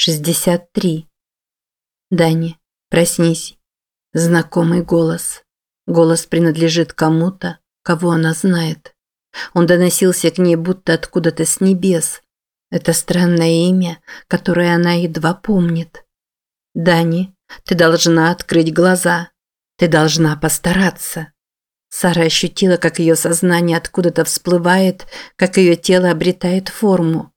63. Дани, проснись. Знакомый голос. Голос принадлежит кому-то, кого она знает. Он доносился к ней будто откуда-то с небес. Это странное имя, которое она едва помнит. Дани, ты должна открыть глаза. Ты должна постараться. Сара ощутила, как ее сознание откуда-то всплывает, как ее тело обретает форму.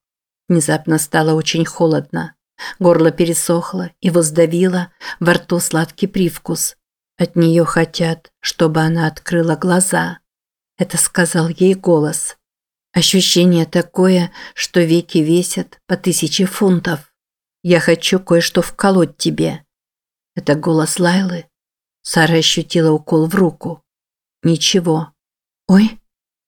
Внезапно стало очень холодно. Горло пересохло, его сдавило, во рту сладкий привкус. От нее хотят, чтобы она открыла глаза. Это сказал ей голос. Ощущение такое, что веки весят по тысяче фунтов. Я хочу кое-что вколоть тебе. Это голос Лайлы. Сара ощутила укол в руку. Ничего. Ой.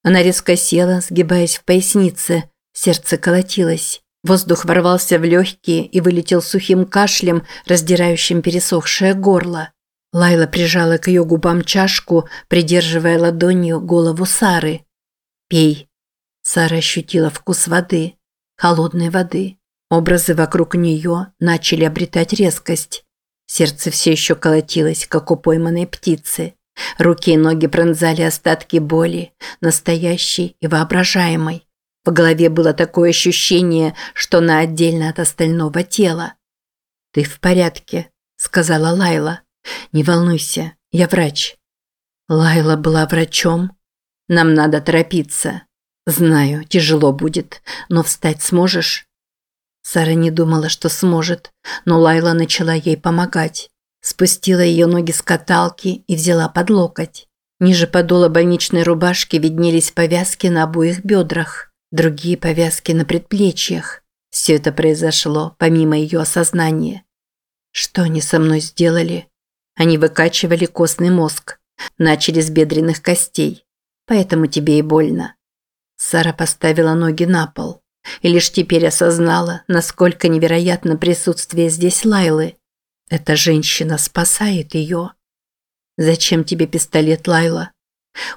Она резко села, сгибаясь в пояснице. Сердце колотилось. Воздух ворвался в легкие и вылетел сухим кашлем, раздирающим пересохшее горло. Лайла прижала к ее губам чашку, придерживая ладонью голову Сары. «Пей». Сара ощутила вкус воды, холодной воды. Образы вокруг нее начали обретать резкость. Сердце все еще колотилось, как у пойманной птицы. Руки и ноги пронзали остатки боли, настоящей и воображаемой. В голове было такое ощущение, что она отдельно от остального тела. «Ты в порядке», – сказала Лайла. «Не волнуйся, я врач». Лайла была врачом. «Нам надо торопиться. Знаю, тяжело будет, но встать сможешь?» Сара не думала, что сможет, но Лайла начала ей помогать. Спустила ее ноги с каталки и взяла под локоть. Ниже подола больничной рубашки виднелись повязки на обоих бедрах другие повязки на предплечьях. Все это произошло помимо ее осознания. Что они со мной сделали? Они выкачивали костный мозг, начали с бедренных костей. Поэтому тебе и больно. Сара поставила ноги на пол и лишь теперь осознала, насколько невероятно присутствие здесь Лайлы. Эта женщина спасает ее. Зачем тебе пистолет, Лайла?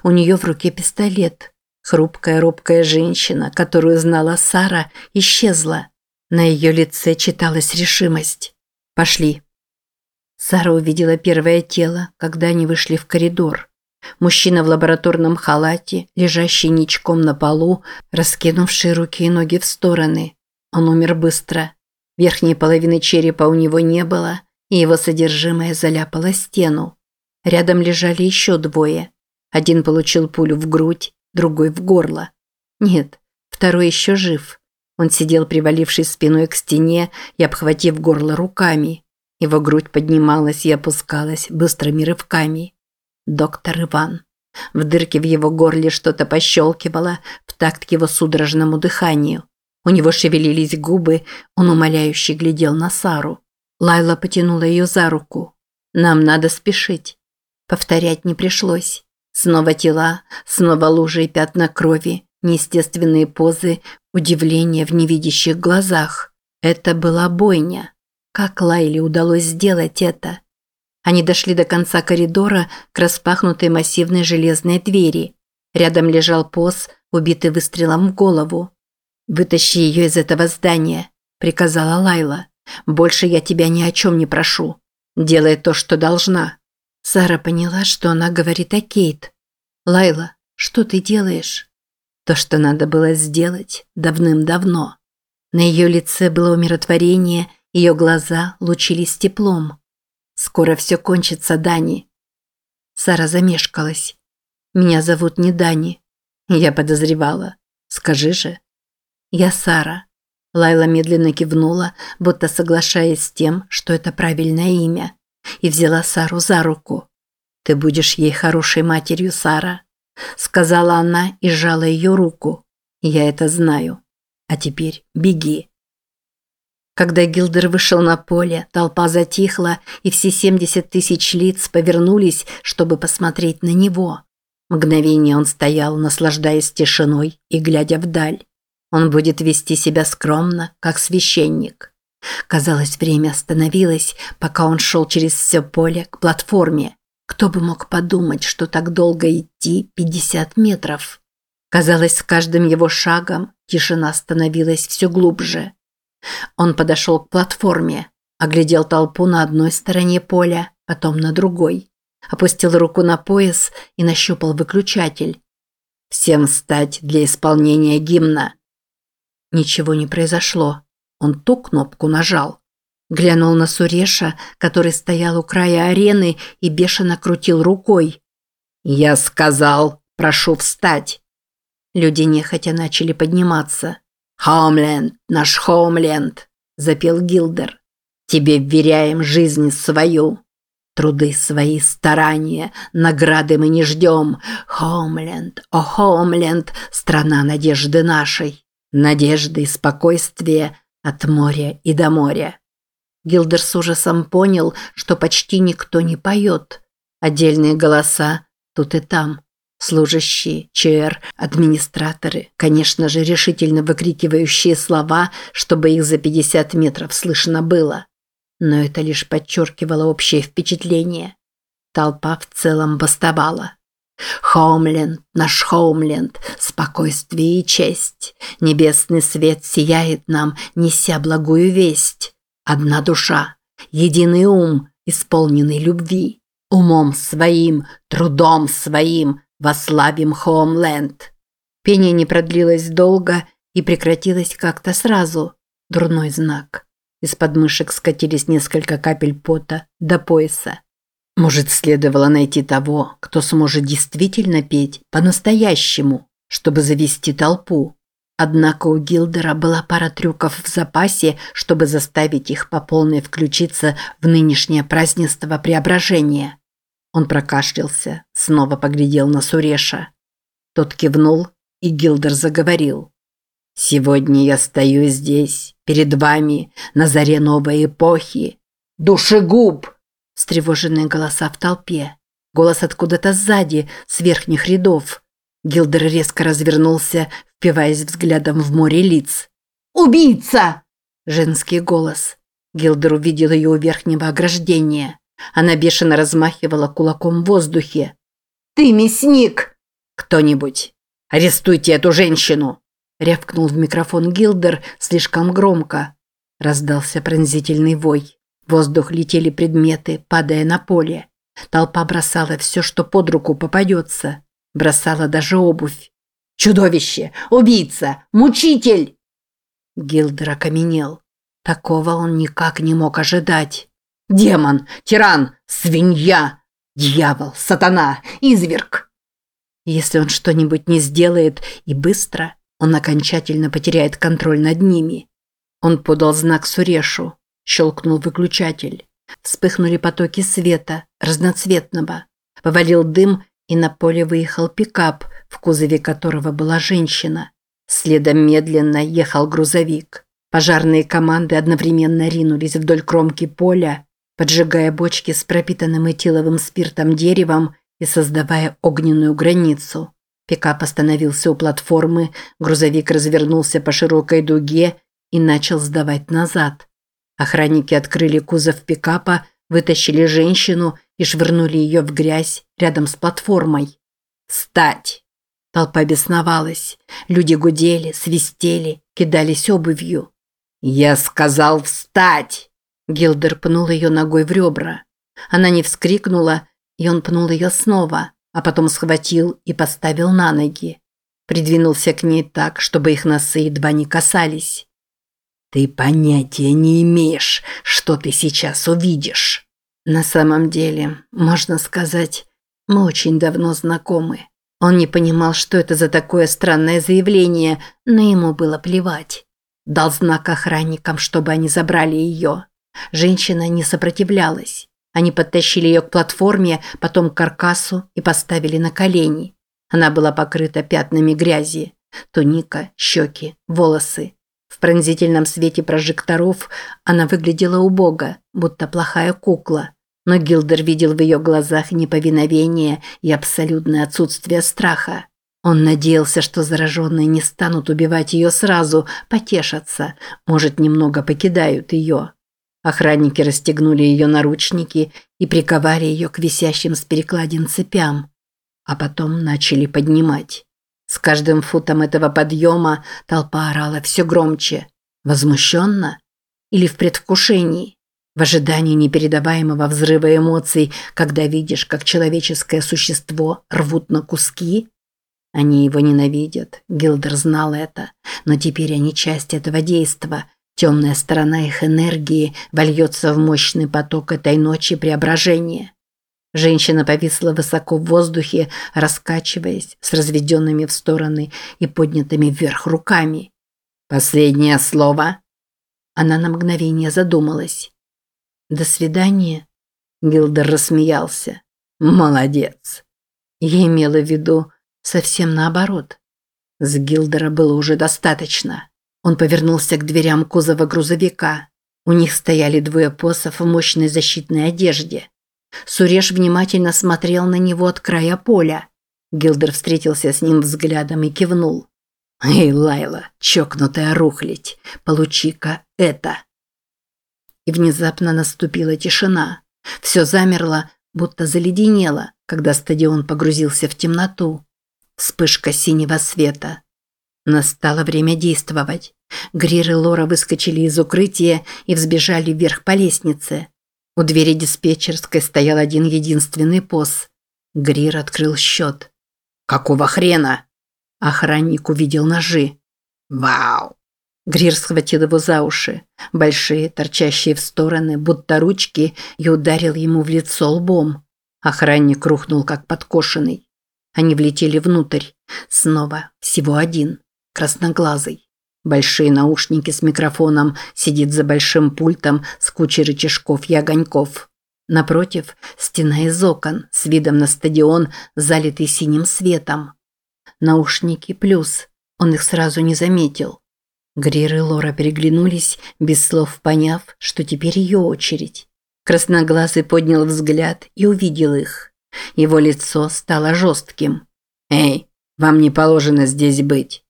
У нее в руке пистолет, Хрупкая, робкая женщина, которую знала Сара, исчезла. На ее лице читалась решимость. «Пошли». Сара увидела первое тело, когда они вышли в коридор. Мужчина в лабораторном халате, лежащий ничком на полу, раскинувший руки и ноги в стороны. Он умер быстро. Верхней половины черепа у него не было, и его содержимое заляпало стену. Рядом лежали еще двое. Один получил пулю в грудь, другой в горло. Нет, второй еще жив. Он сидел, привалившись спиной к стене и обхватив горло руками. Его грудь поднималась и опускалась быстрыми рывками. Доктор Иван. В дырке в его горле что-то пощелкивало в такт его судорожному дыханию. У него шевелились губы, он умоляюще глядел на Сару. Лайла потянула ее за руку. «Нам надо спешить». Повторять не пришлось. Снова тела, снова лужи и пятна крови, неестественные позы, удивление в невидящих глазах. Это была бойня. Как Лайле удалось сделать это? Они дошли до конца коридора к распахнутой массивной железной двери. Рядом лежал поз, убитый выстрелом в голову. «Вытащи ее из этого здания», – приказала Лайла. «Больше я тебя ни о чем не прошу. Делай то, что должна». Сара поняла, что она говорит о Кейт. «Лайла, что ты делаешь?» То, что надо было сделать давным-давно. На ее лице было умиротворение, ее глаза лучились теплом. «Скоро все кончится, Дани». Сара замешкалась. «Меня зовут не Дани». Я подозревала. «Скажи же». «Я Сара». Лайла медленно кивнула, будто соглашаясь с тем, что это правильное имя и взяла Сару за руку. «Ты будешь ей хорошей матерью, Сара», – сказала она и сжала ее руку. «Я это знаю. А теперь беги». Когда Гилдер вышел на поле, толпа затихла, и все 70 тысяч лиц повернулись, чтобы посмотреть на него. Мгновение он стоял, наслаждаясь тишиной и глядя вдаль. Он будет вести себя скромно, как священник. Казалось, время остановилось, пока он шел через все поле к платформе. Кто бы мог подумать, что так долго идти 50 метров? Казалось, с каждым его шагом тишина становилась все глубже. Он подошел к платформе, оглядел толпу на одной стороне поля, потом на другой. Опустил руку на пояс и нащупал выключатель. «Всем встать для исполнения гимна!» Ничего не произошло. Он ту кнопку нажал. Глянул на Суреша, который стоял у края арены и бешено крутил рукой. «Я сказал, прошу встать!» Люди нехотя начали подниматься. «Хоумленд, наш Хоумленд!» – запел Гилдер. «Тебе вверяем жизнь свою!» Труды свои, старания, награды мы не ждем. Хоумленд, о Хоумленд, страна надежды нашей. Надежды и спокойствия от моря и до моря. Гилдер с ужасом понял, что почти никто не поет. Отдельные голоса тут и там. Служащие, ЧР, администраторы, конечно же, решительно выкрикивающие слова, чтобы их за 50 метров слышно было. Но это лишь подчеркивало общее впечатление. Толпа в целом бастовала. Хоумленд, наш Хоумленд, спокойствие и честь. Небесный свет сияет нам, неся благую весть. Одна душа, единый ум, исполненный любви. Умом своим, трудом своим вославим Хоумленд. Пение не продлилось долго и прекратилось как-то сразу. Дурной знак. Из подмышек скатились несколько капель пота до пояса. Может, следовало найти того, кто сможет действительно петь по-настоящему, чтобы завести толпу. Однако у Гилдера была пара трюков в запасе, чтобы заставить их по полной включиться в нынешнее празднество преображения. Он прокашлялся, снова поглядел на Суреша. Тот кивнул, и Гилдер заговорил. «Сегодня я стою здесь, перед вами, на заре новой эпохи. Душегуб!» Встревоженные голоса в толпе. Голос откуда-то сзади, с верхних рядов. Гилдер резко развернулся, впиваясь взглядом в море лиц. «Убийца!» Женский голос. Гилдер увидел ее у верхнего ограждения. Она бешено размахивала кулаком в воздухе. «Ты мясник!» «Кто-нибудь! Арестуйте эту женщину!» Рявкнул в микрофон Гилдер слишком громко. Раздался пронзительный вой. Воздух летели предметы, падая на поле. Толпа бросала все, что под руку попадется. Бросала даже обувь. «Чудовище! Убийца! Мучитель!» Гилдер окаменел. Такого он никак не мог ожидать. «Демон! Тиран! Свинья! Дьявол! Сатана! Изверг!» Если он что-нибудь не сделает и быстро, он окончательно потеряет контроль над ними. Он подал знак Сурешу. Щелкнул выключатель. Вспыхнули потоки света, разноцветного. Повалил дым, и на поле выехал пикап, в кузове которого была женщина. Следом медленно ехал грузовик. Пожарные команды одновременно ринулись вдоль кромки поля, поджигая бочки с пропитанным этиловым спиртом деревом и создавая огненную границу. Пикап остановился у платформы, грузовик развернулся по широкой дуге и начал сдавать назад. Охранники открыли кузов пикапа, вытащили женщину и швырнули ее в грязь рядом с платформой. «Встать!» Толпа бесновалась. Люди гудели, свистели, кидались обувью. «Я сказал встать!» Гилдер пнул ее ногой в ребра. Она не вскрикнула, и он пнул ее снова, а потом схватил и поставил на ноги. Придвинулся к ней так, чтобы их носы едва не касались. Ты понятия не имеешь, что ты сейчас увидишь. На самом деле, можно сказать, мы очень давно знакомы. Он не понимал, что это за такое странное заявление, но ему было плевать. Дал знак охранникам, чтобы они забрали ее. Женщина не сопротивлялась. Они подтащили ее к платформе, потом к каркасу и поставили на колени. Она была покрыта пятнами грязи. Туника, щеки, волосы. В пронзительном свете прожекторов она выглядела убого, будто плохая кукла. Но Гилдер видел в ее глазах неповиновение и абсолютное отсутствие страха. Он надеялся, что зараженные не станут убивать ее сразу, потешатся, может, немного покидают ее. Охранники расстегнули ее наручники и приковали ее к висящим с перекладин цепям, а потом начали поднимать. С каждым футом этого подъема толпа орала все громче. Возмущенно? Или в предвкушении? В ожидании непередаваемого взрыва эмоций, когда видишь, как человеческое существо рвут на куски? Они его ненавидят, Гилдер знал это, но теперь они часть этого действа. Темная сторона их энергии вольется в мощный поток этой ночи преображения. Женщина повисла высоко в воздухе, раскачиваясь с разведенными в стороны и поднятыми вверх руками. «Последнее слово?» Она на мгновение задумалась. «До свидания», – Гилдер рассмеялся. «Молодец». Я имела в виду совсем наоборот. С Гилдера было уже достаточно. Он повернулся к дверям кузова грузовика. У них стояли двое посов в мощной защитной одежде. Суреш внимательно смотрел на него от края поля. Гилдер встретился с ним взглядом и кивнул. «Эй, Лайла, чокнутая рухлить, получи-ка это!» И внезапно наступила тишина. Все замерло, будто заледенело, когда стадион погрузился в темноту. Вспышка синего света. Настало время действовать. Грир и Лора выскочили из укрытия и взбежали вверх по лестнице. У двери диспетчерской стоял один единственный пост. Грир открыл счет. «Какого хрена?» Охранник увидел ножи. «Вау!» Грир схватил его за уши, большие, торчащие в стороны, будто ручки, и ударил ему в лицо лбом. Охранник рухнул, как подкошенный. Они влетели внутрь. Снова всего один, красноглазый. Большие наушники с микрофоном, сидит за большим пультом с кучей рычажков и огоньков. Напротив – стена из окон с видом на стадион, залитый синим светом. Наушники плюс. Он их сразу не заметил. Грир и Лора переглянулись, без слов поняв, что теперь ее очередь. Красноглазый поднял взгляд и увидел их. Его лицо стало жестким. «Эй, вам не положено здесь быть».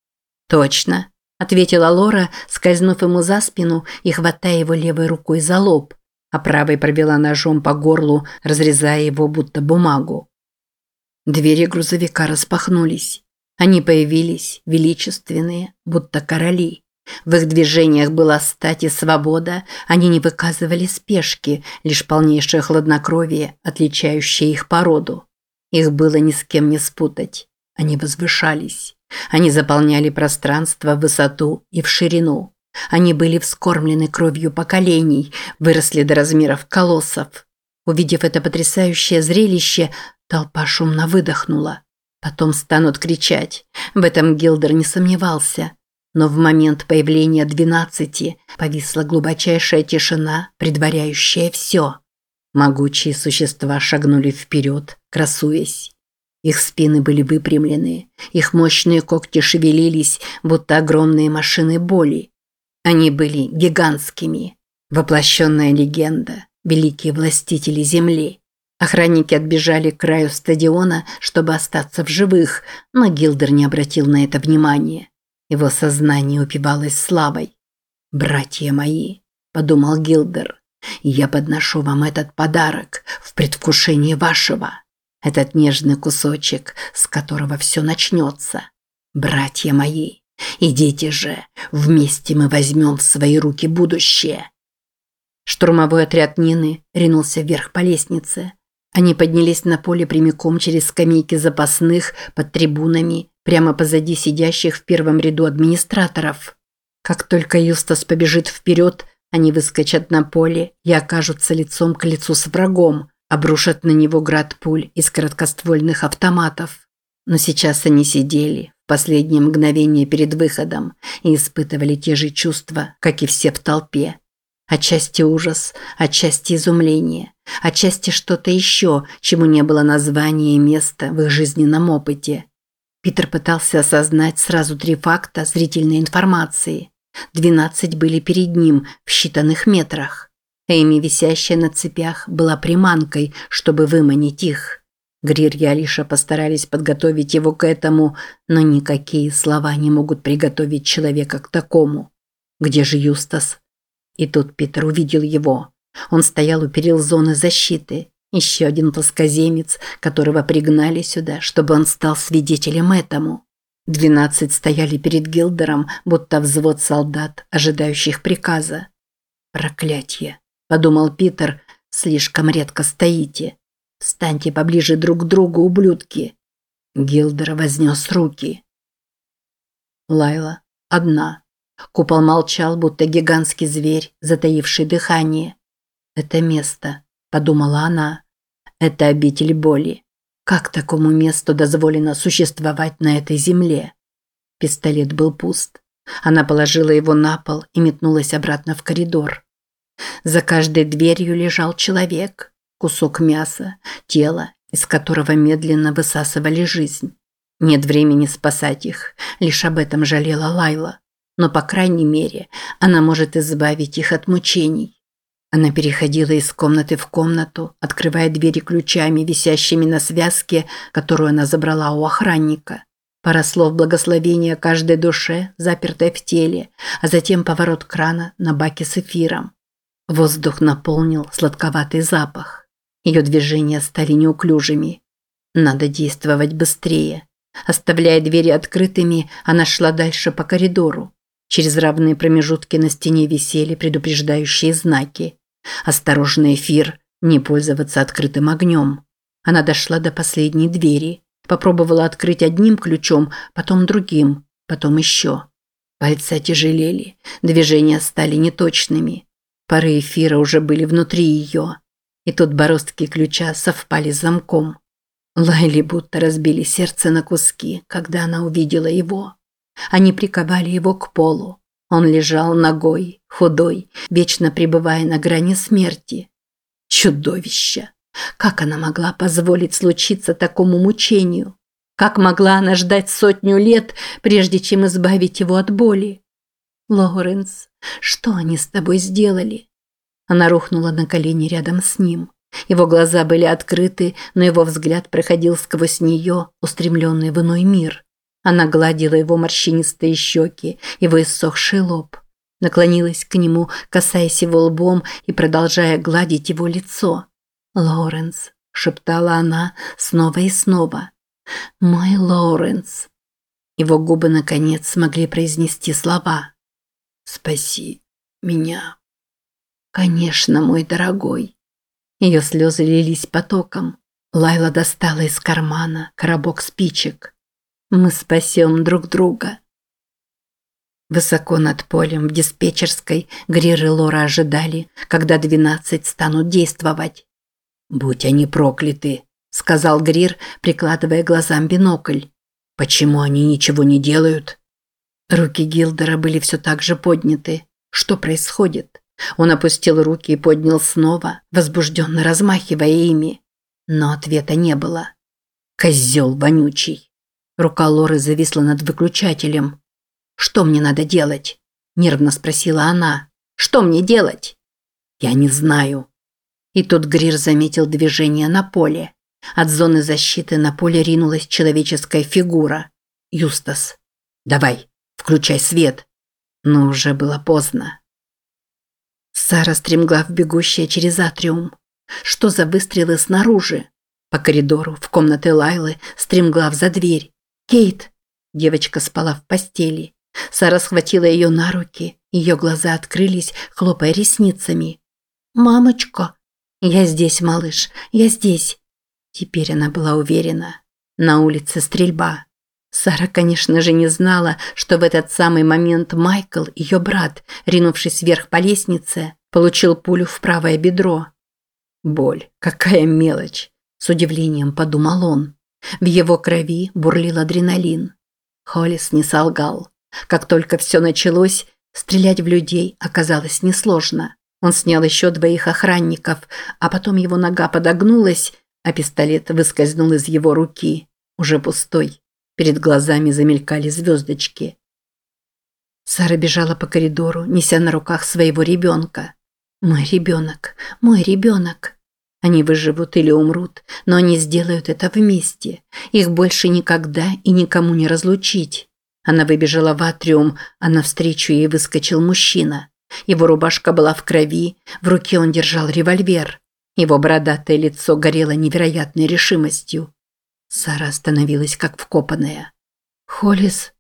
«Точно», – ответила Лора, скользнув ему за спину и хватая его левой рукой за лоб, а правой провела ножом по горлу, разрезая его будто бумагу. Двери грузовика распахнулись. Они появились, величественные, будто короли. В их движениях была стать и свобода, они не выказывали спешки, лишь полнейшее хладнокровие, отличающее их породу. Их было ни с кем не спутать. Они возвышались. Они заполняли пространство в высоту и в ширину. Они были вскормлены кровью поколений, выросли до размеров колоссов. Увидев это потрясающее зрелище, толпа шумно выдохнула. Потом станут кричать. В этом Гилдер не сомневался. Но в момент появления двенадцати повисла глубочайшая тишина, предваряющая все. Могучие существа шагнули вперед, красуясь. Их спины были выпрямлены, их мощные когти шевелились, будто огромные машины боли. Они были гигантскими. Воплощенная легенда, великие властители Земли. Охранники отбежали к краю стадиона, чтобы остаться в живых, но Гилдер не обратил на это внимания. Его сознание упивалось славой. «Братья мои», – подумал Гилдер, – «я подношу вам этот подарок в предвкушении вашего. Этот нежный кусочек, с которого все начнется. Братья мои, идите же, вместе мы возьмем в свои руки будущее». Штурмовой отряд Нины ринулся вверх по лестнице. Они поднялись на поле прямиком через скамейки запасных под трибунами, прямо позади сидящих в первом ряду администраторов. Как только Юстас побежит вперед, они выскочат на поле и окажутся лицом к лицу с врагом, обрушат на него град пуль из короткоствольных автоматов. Но сейчас они сидели в последнее мгновение перед выходом и испытывали те же чувства, как и все в толпе. Отчасти ужас, отчасти изумление, отчасти что-то еще, чему не было названия и места в их жизненном опыте. Питер пытался осознать сразу три факта зрительной информации. Двенадцать были перед ним в считанных метрах. Эми, висящая на цепях, была приманкой, чтобы выманить их. Грир и Алиша постарались подготовить его к этому, но никакие слова не могут приготовить человека к такому. Где же Юстас? И тут Питер увидел его. Он стоял у перил зоны защиты. Еще один плоскоземец, которого пригнали сюда, чтобы он стал свидетелем этому. Двенадцать стояли перед Гилдером, будто взвод солдат, ожидающих приказа. «Проклятье!» – подумал Питер. «Слишком редко стоите. Станьте поближе друг к другу, ублюдки!» Гилдер вознес руки. Лайла одна. Купол молчал, будто гигантский зверь, затаивший дыхание. «Это место», – подумала она. «Это обитель боли. Как такому месту дозволено существовать на этой земле?» Пистолет был пуст. Она положила его на пол и метнулась обратно в коридор. За каждой дверью лежал человек, кусок мяса, тело, из которого медленно высасывали жизнь. Нет времени спасать их, лишь об этом жалела Лайла. Но, по крайней мере, она может избавить их от мучений. Она переходила из комнаты в комнату, открывая двери ключами, висящими на связке, которую она забрала у охранника. Пара слов благословения каждой душе, запертой в теле, а затем поворот крана на баке с эфиром. Воздух наполнил сладковатый запах. Ее движения стали неуклюжими. Надо действовать быстрее. Оставляя двери открытыми, она шла дальше по коридору. Через равные промежутки на стене висели предупреждающие знаки. «Осторожный эфир, не пользоваться открытым огнем». Она дошла до последней двери. Попробовала открыть одним ключом, потом другим, потом еще. Пальцы тяжелели, движения стали неточными. Пары эфира уже были внутри ее. И тут бороздки ключа совпали с замком. Лайли будто разбили сердце на куски, когда она увидела его. Они приковали его к полу. Он лежал ногой, худой, вечно пребывая на грани смерти. Чудовище! Как она могла позволить случиться такому мучению? Как могла она ждать сотню лет, прежде чем избавить его от боли? Лоуренс, что они с тобой сделали? Она рухнула на колени рядом с ним. Его глаза были открыты, но его взгляд проходил сквозь нее, устремленный в иной мир. Она гладила его морщинистые щеки, его иссохший лоб. Наклонилась к нему, касаясь его лбом и продолжая гладить его лицо. «Лоуренс», – шептала она снова и снова. «Мой Лоуренс». Его губы, наконец, смогли произнести слова. Спаси меня. Конечно, мой дорогой. Ее слезы лились потоком. Лайла достала из кармана коробок спичек. Мы спасем друг друга. Высоко над полем в диспетчерской Грир и Лора ожидали, когда двенадцать станут действовать. «Будь они прокляты», – сказал Грир, прикладывая глазам бинокль. «Почему они ничего не делают?» Руки Гилдера были все так же подняты. Что происходит? Он опустил руки и поднял снова, возбужденно размахивая ими. Но ответа не было. Козел вонючий. Рука Лоры зависла над выключателем. «Что мне надо делать?» – нервно спросила она. «Что мне делать?» «Я не знаю». И тут Грир заметил движение на поле. От зоны защиты на поле ринулась человеческая фигура. Юстас. «Давай, Включай свет. Но уже было поздно. Сара стремглав бегущая через атриум. Что за выстрелы снаружи? По коридору, в комнате Лайлы, стремглав за дверь. «Кейт!» Девочка спала в постели. Сара схватила ее на руки. Ее глаза открылись, хлопая ресницами. «Мамочка!» «Я здесь, малыш, я здесь!» Теперь она была уверена. На улице стрельба. Сара, конечно же, не знала, что в этот самый момент Майкл, ее брат, ринувшись вверх по лестнице, получил пулю в правое бедро. Боль, какая мелочь, с удивлением подумал он. В его крови бурлил адреналин. Холлис не солгал. Как только все началось, стрелять в людей оказалось несложно. Он снял еще двоих охранников, а потом его нога подогнулась, а пистолет выскользнул из его руки, уже пустой. Перед глазами замелькали звездочки. Сара бежала по коридору, неся на руках своего ребенка. «Мой ребенок, мой ребенок!» Они выживут или умрут, но они сделают это вместе. Их больше никогда и никому не разлучить. Она выбежала в атриум, а навстречу ей выскочил мужчина. Его рубашка была в крови, в руке он держал револьвер. Его бородатое лицо горело невероятной решимостью. Сара остановилась как вкопанная. Холлис.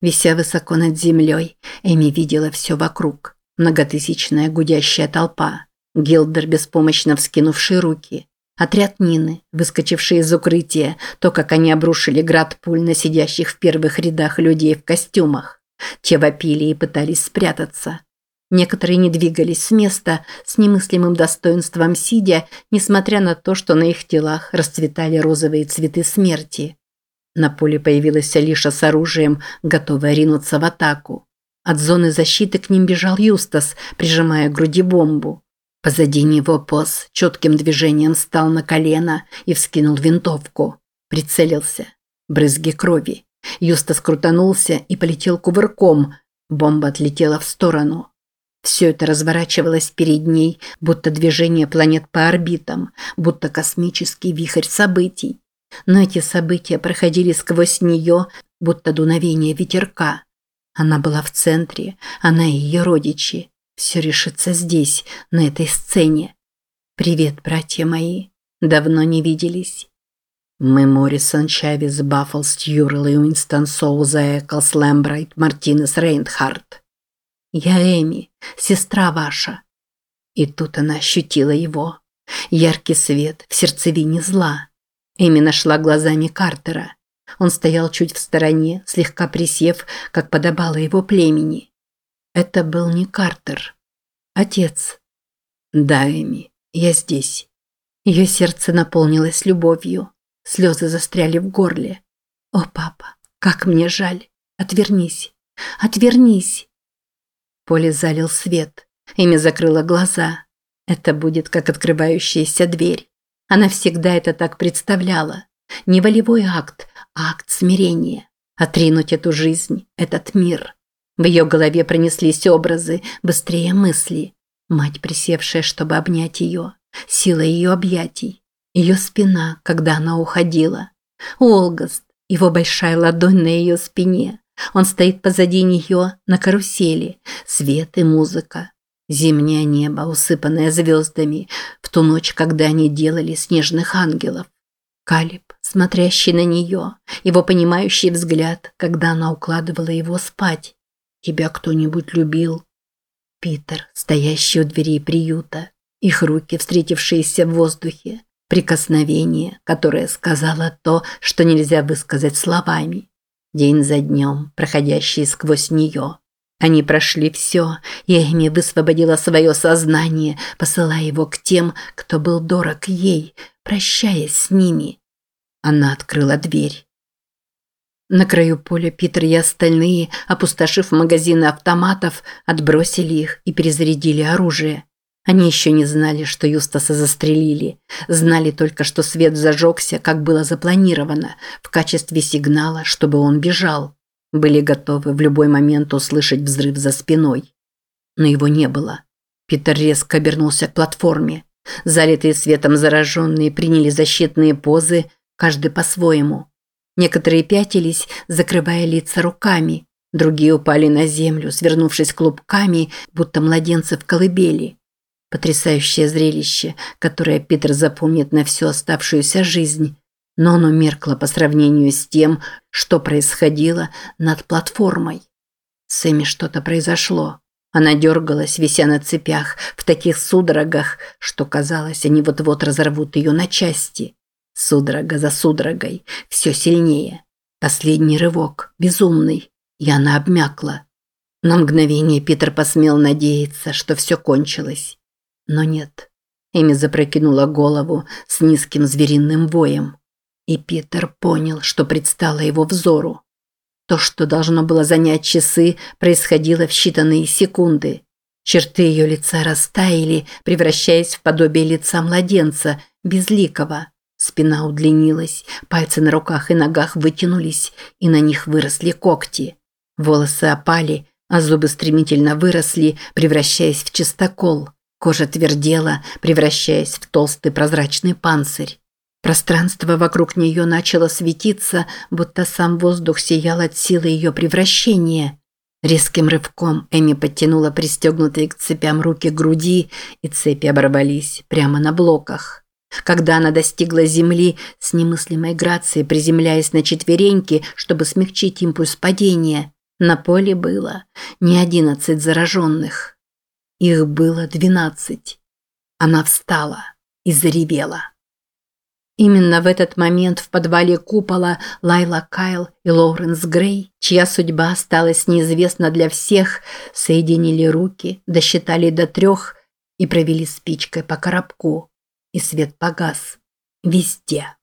Вися высоко над землей, Эми видела все вокруг. Многотысячная гудящая толпа. Гилдер, беспомощно вскинувший руки. Отряд Нины, выскочивший из укрытия, то, как они обрушили град пуль на сидящих в первых рядах людей в костюмах. Те вопили и пытались спрятаться. Некоторые не двигались с места, с немыслимым достоинством сидя, несмотря на то, что на их телах расцветали розовые цветы смерти. На поле появилась Алиша с оружием, готовая ринуться в атаку. От зоны защиты к ним бежал Юстас, прижимая к груди бомбу. Позади него Пос четким движением встал на колено и вскинул винтовку. Прицелился. Брызги крови. Юстас крутанулся и полетел кувырком. Бомба отлетела в сторону. Все это разворачивалось перед ней, будто движение планет по орбитам, будто космический вихрь событий. Но эти события проходили сквозь нее, будто дуновение ветерка. Она была в центре, она и ее родичи. Все решится здесь, на этой сцене. Привет, братья мои. Давно не виделись. Мы Моррисон, Чавес, Баффл, Стьюрл и Уинстон Соуза, Эклс, Лэмбрайт, Мартинес, Рейнхард. «Я Эми, сестра ваша». И тут она ощутила его. Яркий свет в сердцевине зла. Эми нашла глазами Картера. Он стоял чуть в стороне, слегка присев, как подобало его племени. Это был не Картер. Отец. Да, Эми, я здесь. Ее сердце наполнилось любовью. Слезы застряли в горле. О, папа, как мне жаль. Отвернись. Отвернись. Поле залил свет. Эми закрыла глаза. Это будет как открывающаяся дверь. Она всегда это так представляла. Не волевой акт, а акт смирения. Отринуть эту жизнь, этот мир. В ее голове пронеслись образы, быстрее мысли. Мать, присевшая, чтобы обнять ее. Сила ее объятий. Ее спина, когда она уходила. Олгаст, его большая ладонь на ее спине. Он стоит позади нее на карусели. Свет и музыка. Зимнее небо, усыпанное звездами, в ту ночь, когда они делали снежных ангелов. Калиб, смотрящий на нее, его понимающий взгляд, когда она укладывала его спать. «Тебя кто-нибудь любил?» Питер, стоящий у дверей приюта, их руки, встретившиеся в воздухе, прикосновение, которое сказала то, что нельзя высказать словами день за днем, проходящие сквозь нее. Они прошли все, и Эми высвободила свое сознание, посылая его к тем, кто был дорог ей, прощаясь с ними. Она открыла дверь. На краю поля Питер и остальные, опустошив магазины автоматов, отбросили их и перезарядили оружие. Они еще не знали, что Юстаса застрелили. Знали только, что свет зажегся, как было запланировано, в качестве сигнала, чтобы он бежал. Были готовы в любой момент услышать взрыв за спиной. Но его не было. Питер резко обернулся к платформе. Залитые светом зараженные приняли защитные позы, каждый по-своему. Некоторые пятились, закрывая лица руками. Другие упали на землю, свернувшись клубками, будто младенцы в колыбели. Потрясающее зрелище, которое Питер запомнит на всю оставшуюся жизнь. Но оно меркло по сравнению с тем, что происходило над платформой. С Эми что-то произошло. Она дергалась, вися на цепях, в таких судорогах, что казалось, они вот-вот разорвут ее на части. Судорога за судорогой, все сильнее. Последний рывок, безумный, и она обмякла. На мгновение Питер посмел надеяться, что все кончилось. Но нет. Эми запрокинула голову с низким звериным воем. И Питер понял, что предстало его взору. То, что должно было занять часы, происходило в считанные секунды. Черты ее лица растаяли, превращаясь в подобие лица младенца, безликого. Спина удлинилась, пальцы на руках и ногах вытянулись, и на них выросли когти. Волосы опали, а зубы стремительно выросли, превращаясь в чистокол. Кожа твердела, превращаясь в толстый прозрачный панцирь. Пространство вокруг нее начало светиться, будто сам воздух сиял от силы ее превращения. Резким рывком Эми подтянула пристегнутые к цепям руки груди, и цепи оборвались прямо на блоках. Когда она достигла земли с немыслимой грацией, приземляясь на четвереньки, чтобы смягчить импульс падения, на поле было не одиннадцать зараженных. Их было двенадцать. Она встала и заревела. Именно в этот момент в подвале купола Лайла Кайл и Лоуренс Грей, чья судьба осталась неизвестна для всех, соединили руки, досчитали до трех и провели спичкой по коробку. И свет погас. Везде.